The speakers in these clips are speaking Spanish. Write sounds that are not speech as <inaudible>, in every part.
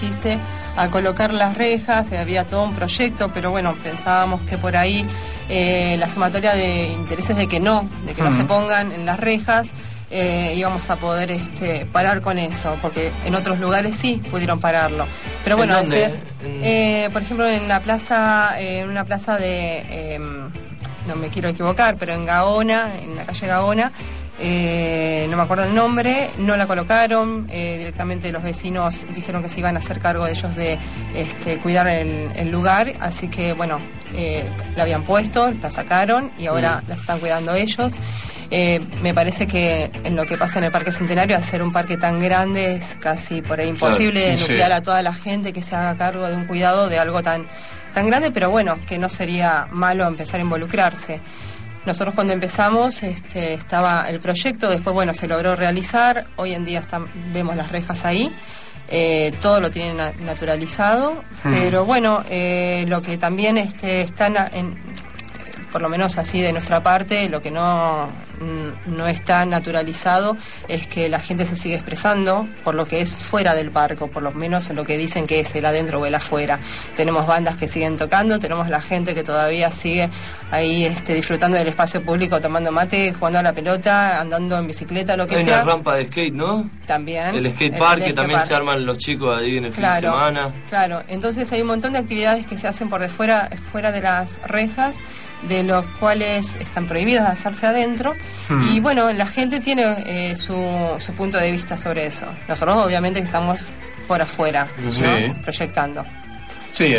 dijiste, a colocar las rejas, había todo un proyecto, pero bueno, pensábamos que por ahí eh, la sumatoria de intereses de que no, de que no se pongan en las rejas, eh, íbamos a poder este, parar con eso, porque en otros lugares sí pudieron pararlo. Pero bueno, eh, por ejemplo, en la plaza, en una plaza de, em, no me quiero equivocar, pero en Gaona, en la calle Gaona, eh, no me acuerdo el nombre, no la colocaron, directamente los vecinos dijeron que se iban a hacer cargo de ellos de este, cuidar el, lugar, así que bueno, la habían puesto, la sacaron y ahora la están cuidando ellos. Eh, me parece que en lo que pasa en el Parque Centenario, hacer un parque tan grande es casi por ahí imposible nuclear a toda la gente que se haga cargo de un cuidado de algo tan, tan grande, pero bueno, que no sería malo empezar a involucrarse. Nosotros cuando empezamos este, estaba el proyecto, después bueno, se logró realizar, hoy en día vemos las rejas ahí. Eh, todo lo tienen naturalizado, pero bueno, eh, lo que también este, está en, por lo menos así de nuestra parte, lo que no, no está naturalizado es que la gente se sigue expresando por lo que es fuera del parque, por lo menos lo que dicen que es el adentro o el afuera. Tenemos bandas que siguen tocando, tenemos la gente que todavía sigue ahí este, disfrutando del espacio público, tomando mate, jugando a la pelota, andando en bicicleta, lo que sea. Hay una rampa de skate, ¿no? También. El skate park, que también se arman los chicos ahí en el fin de semana. Claro, entonces hay un montón de actividades que se hacen por de fuera, fuera de las rejas de los cuales están prohibidos hacerse adentro. Hmm. Y bueno, la gente tiene eh, su, su, punto de vista sobre eso. Nosotros obviamente estamos por afuera, proyectando. Sí,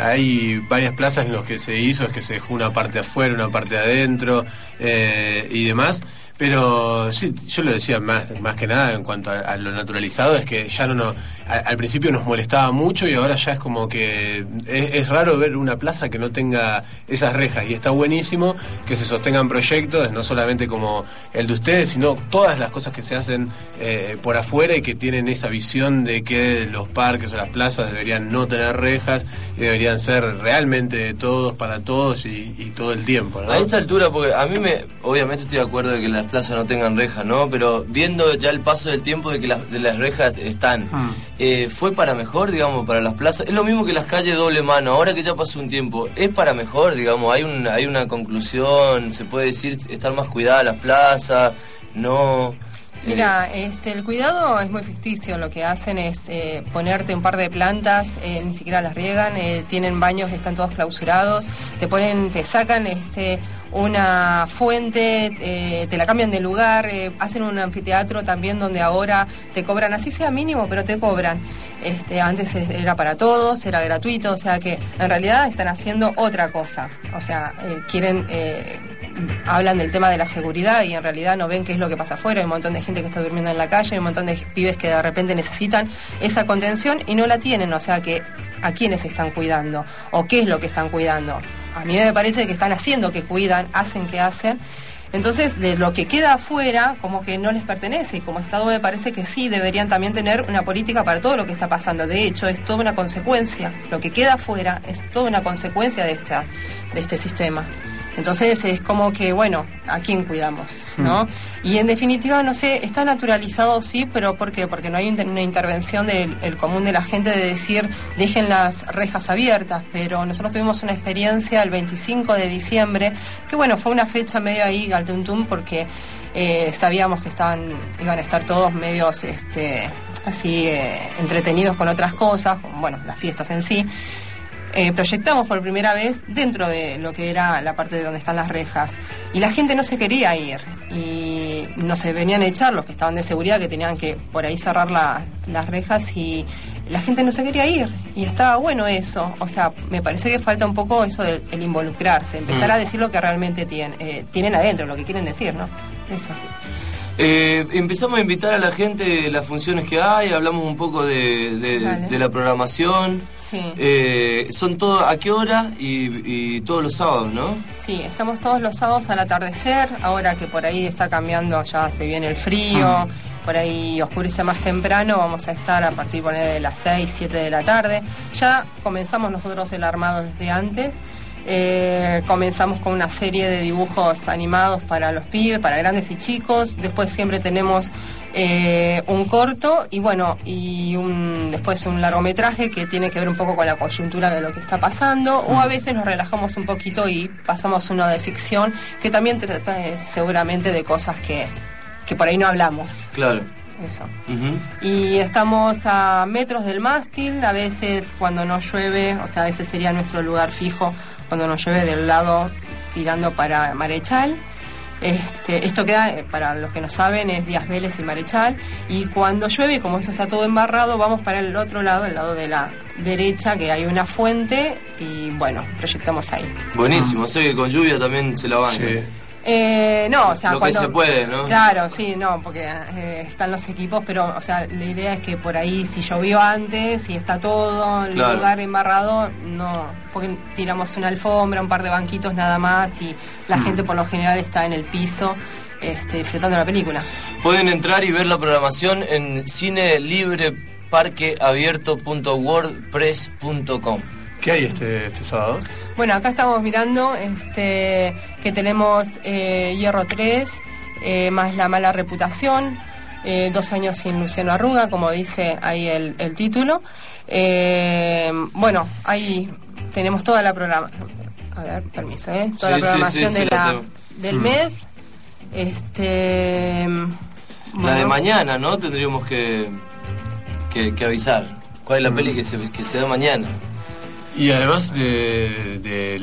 hay varias plazas en las que se hizo, es que se dejó una parte afuera, una parte adentro eh, y demás. Pero sí, yo lo decía más, más que nada en cuanto a, lo naturalizado, es que ya no, no al, principio nos molestaba mucho y ahora ya es como que es, raro ver una plaza que no tenga esas rejas y está buenísimo que se sostengan proyectos, no solamente como el de ustedes, sino todas las cosas que se hacen eh, por afuera y que tienen esa visión de que los parques o las plazas deberían no tener rejas y deberían ser realmente de todos para todos y, todo el tiempo. A esta altura, porque a mí me, obviamente estoy de acuerdo de que las plazas no tengan rejas, ¿no? Pero viendo ya el paso del tiempo de que las, de las rejas están, hmm. eh, ¿fue para mejor, digamos, para las plazas? Es lo mismo que las calles doble mano, ahora que ya pasó un tiempo, ¿es para mejor, digamos? ¿Hay, un, hay una conclusión? ¿Se puede decir están más cuidadas las plazas? ¿No? Mira, este, el cuidado es muy ficticio. Lo que hacen es eh, ponerte un par de plantas, eh, ni siquiera las riegan, eh, tienen baños, están todos clausurados, te ponen, te sacan este, una fuente, te la cambian de lugar, hacen un anfiteatro también donde ahora te cobran, así sea mínimo, pero te cobran. Este, antes era para todos, era gratuito, o sea que en realidad están haciendo otra cosa. O sea, quieren hablan del tema de la seguridad y en realidad no ven qué es lo que pasa afuera. Hay un montón de gente que está durmiendo en la calle, hay un montón de pibes que de repente necesitan esa contención y no la tienen. O sea que, ¿a quiénes están cuidando? ¿O qué es lo que están cuidando? A mí me parece que están haciendo que cuidan, hacen que hacen. Entonces, de lo que queda afuera, como que no les pertenece, y como Estado me parece que sí deberían también tener una política para todo lo que está pasando. De hecho, es toda una consecuencia. Lo que queda afuera es toda una consecuencia de, esta, de este sistema. Entonces es como que, bueno, ¿a quién cuidamos? ¿no? Hmm. Y en definitiva, no sé, está naturalizado sí, pero ¿por qué? Porque no hay una intervención del común de la gente de decir, dejen las rejas abiertas, pero nosotros tuvimos una experiencia el 25 de diciembre, que bueno, fue una fecha medio ahí, galtuntum, porque eh, sabíamos que estaban, iban a estar todos medios este, así eh, entretenidos con otras cosas, bueno, las fiestas en sí. Eh, proyectamos por primera vez dentro de lo que era la parte de donde están las rejas. Y la gente no se quería ir. Y no se venían a echar los que estaban de seguridad, que tenían que por ahí cerrar las rejas y la gente no se quería ir. Y estaba bueno eso. O sea, me parece que falta un poco eso del involucrarse, empezar mm. a decir lo que realmente tienen, eh, tienen adentro, lo que quieren decir, ¿no? Eso. Eh, empezamos a invitar a la gente las funciones que hay, hablamos un poco de, la programación. Sí. Eh, son todos, ¿a qué hora? Y, todos los sábados, ¿no? Sí, estamos todos los sábados al atardecer, ahora que por ahí está cambiando, ya se viene el frío, ah. por ahí oscurece más temprano, vamos a estar a partir de las 6, 7 de la tarde. Ya comenzamos nosotros el armado desde antes eh, comenzamos con una serie de dibujos animados para los pibes, para grandes y chicos. Después siempre tenemos eh, un corto y bueno, y un, después un largometraje que tiene que ver un poco con la coyuntura de lo que está pasando, o a veces nos relajamos un poquito y pasamos uno de ficción que también trata eh, seguramente de cosas que, que por ahí no hablamos. Claro. Eso. Y estamos a metros del mástil, a veces cuando no llueve, o sea, a veces sería nuestro lugar fijo cuando nos llueve del lado tirando para Marechal. Este, esto queda, eh, para los que no saben, es Díaz Vélez y Marechal. Y cuando llueve, como eso está todo embarrado, vamos para el otro lado, el lado de la derecha, que hay una fuente, y bueno, proyectamos ahí. Buenísimo, sé que con lluvia también se la van. Eh, no, o sea, lo que se puede, ¿no? Claro, sí, no, porque eh, están los equipos, pero, o sea, la idea es que por ahí, si llovió antes, si está todo el lugar embarrado, no, porque tiramos una alfombra, un par de banquitos nada más, y la mm. gente por lo general está en el piso. Este, disfrutando la película. Pueden entrar y ver la programación en cinelibreparqueabierto.wordpress.com. ¿Qué hay este, este sábado? Bueno, acá estamos mirando este, que tenemos eh, Hierro 3, eh, más La Mala Reputación, eh, Dos años sin Luciano Arruga, como dice ahí el, título. bueno, ahí tenemos toda la programación. A ver, permiso, ¿eh? Toda la programación de la, del mm. mes. Este, la de mañana, ¿no? Tendríamos que, que, avisar. ¿Cuál es la mm. peli que se, que se da mañana? Y además de, de,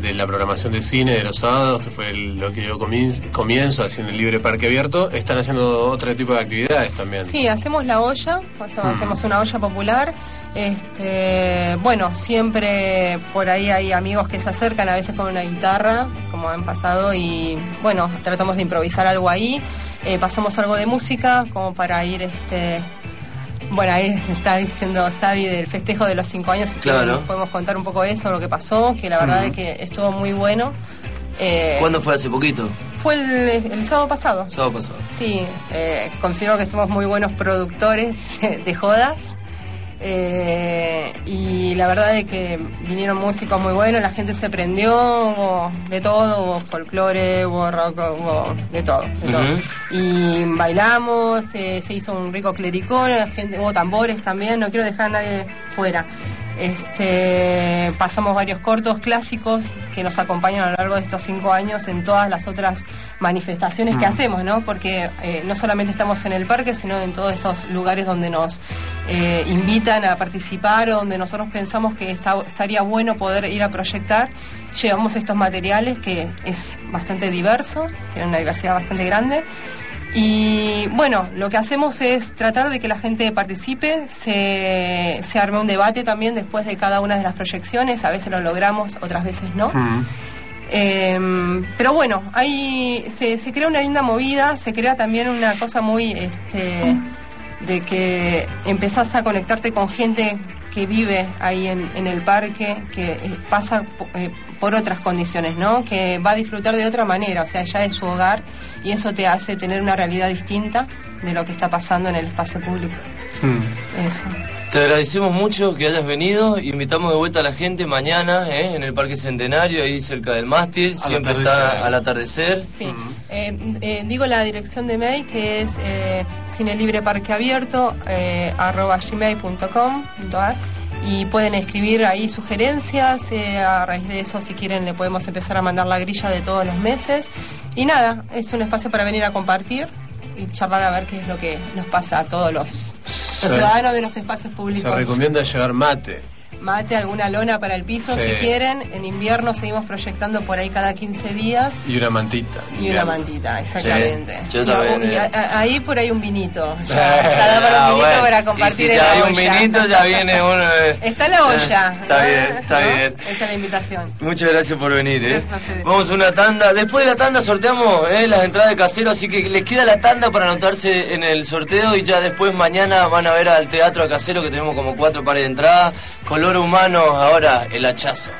de, la programación de cine de los sábados, que fue lo que yo comienzo, haciendo el Libre Parque Abierto, están haciendo otro tipo de actividades también. Sí, hacemos la olla, hacemos una olla popular. Este, bueno, siempre por ahí hay amigos que se acercan, a veces con una guitarra, como han pasado, y bueno, tratamos de improvisar algo ahí. Eh, pasamos algo de música, como para ir este, bueno, ahí está diciendo Xavi del festejo de los cinco años, claro. podemos contar un poco eso, lo que pasó, que la verdad es que estuvo muy bueno. Eh, ¿Cuándo fue hace poquito? Fue el, sábado pasado. Sábado pasado. Sí, eh, considero que somos muy buenos productores <laughs> de jodas. Eh, y la verdad es que vinieron músicos muy buenos, la gente se prendió, hubo de todo, hubo folclore, hubo rock, hubo de todo. Y bailamos, eh, se hizo un rico clericón, gente, hubo tambores también, no quiero dejar a nadie fuera. Este, pasamos varios cortos clásicos que nos acompañan a lo largo de estos cinco años en todas las otras manifestaciones que mm. hacemos, ¿no? Porque eh, no solamente estamos en el parque, sino en todos esos lugares donde nos eh, invitan a participar o donde nosotros pensamos que estaría bueno poder ir a proyectar. Llevamos estos materiales que es bastante diverso, tiene una diversidad bastante grande y bueno, lo que hacemos es tratar de que la gente participe, se, se arme un debate también después de cada una de las proyecciones, a veces lo logramos, otras veces no. Em, pero bueno, ahí se, se, crea una linda movida, se crea también una cosa muy este, de que empezás a conectarte con gente que vive ahí en, el parque, que eh, pasa eh, por otras condiciones, ¿no? Que va a disfrutar de otra manera, o sea, ya es su hogar y eso te hace tener una realidad distinta de lo que está pasando en el espacio público. Hmm. Eso. Te agradecemos mucho que hayas venido. Invitamos de vuelta a la gente mañana ¿eh? en el Parque Centenario, ahí cerca del mástil. Siempre está al atardecer. Sí. Eh, eh, digo la dirección de mail que es eh, cinelibreparqueabierto arroba gmail.com y pueden escribir ahí sugerencias. a raíz de eso, si quieren, le podemos empezar a mandar la grilla de todos los meses. Y nada, es un espacio para venir a compartir y charlar a ver qué es lo que nos pasa a todos los, ciudadanos de los espacios públicos. Se recomienda llevar mate mate, alguna lona para el piso si quieren. En invierno seguimos proyectando por ahí cada 15 días. Y una mantita. Y una mantita, exactamente. Eh. ahí por ahí un vinito. <laughs> Ya, ya da para un ah, vinito para compartir si ya hay un vinito, ya viene uno. Está la olla. Está bien, está bien. Esa es la invitación. Muchas gracias por venir. ¿eh? Vamos a una tanda. Después de la tanda sorteamos ¿eh? las entradas de casero, así que les queda la tanda para anotarse en el sorteo y ya después mañana van a ver al teatro a casero que tenemos como cuatro pares de entrada. Color humano, ahora el hachazo.